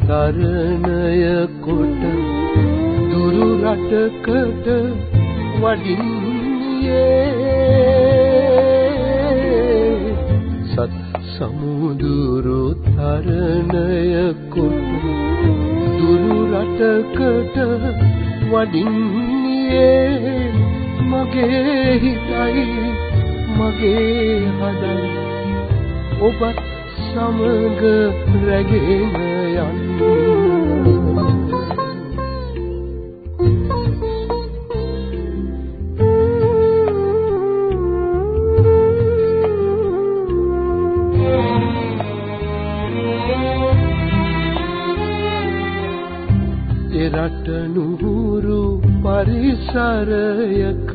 තරණය කොට දුරු රටකට වඩින්නේ. සත් සමුදුරු තරණය කොට දුරු රටකට වඩින්නේ. මගේ හිතයි මගේ හදයි. ඔබත් සමග රැගෙන යන්න. එරට නුහුරු පරිසරයක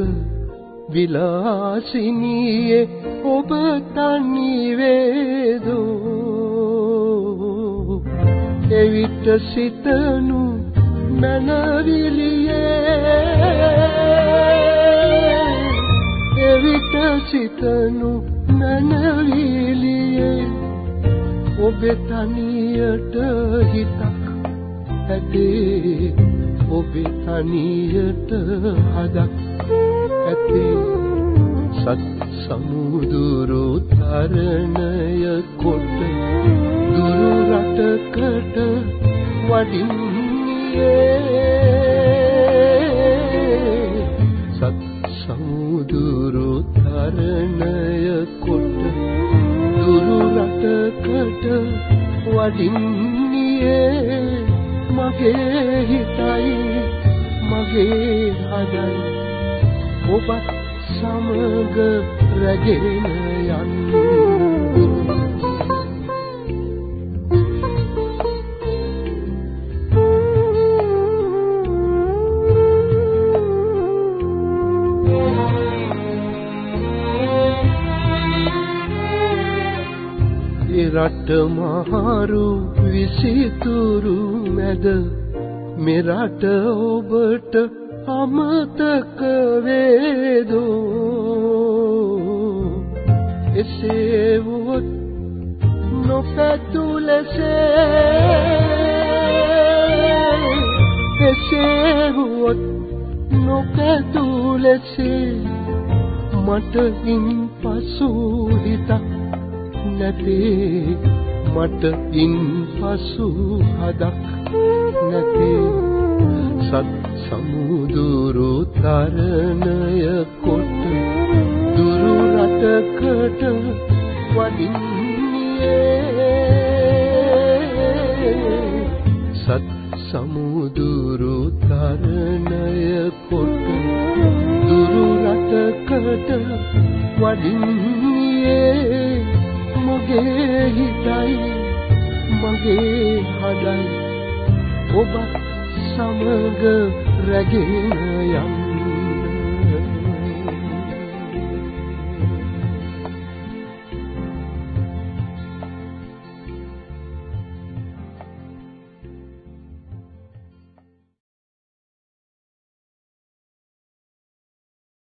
විලාසිනියේ ඔබ තනි වේදෝ එවිට සිතනු මනවිලියේ. එවිට සිතනු මනවිලියේ. ඔබ තනියට හිතක් ඇතේ ඔබ තනියට හදක්. ඇතේ. සත් සමුදුරු තරණය කොට දුරු රටකට වඩින්නේ. සත් සමුදුරු තරණය කොට දුරු රටකට වඩින්නේ. මගේ හිතයි මගේ හදයි. ඔබත් සමග රැගෙන යන්න. රට මහරු විසිතුරු මැද මෙරට ඔබට අමතක වේදෝ එසේ වුවොත් නොපැතු ලෙසේ මට ඉන් පසු හිතක් නැතේ. මට ඉන් පසු හදක් නැතේ. සත් සමුදුරු තරණය කොට දුරු රටකට වඩින්නේ. සත් සමුදුරු තරණය කොට දුරු රටකට වඩින්නේ මගේ හිතයි මගේ හදයි. ඔබත් සමග රැගෙන යන්න.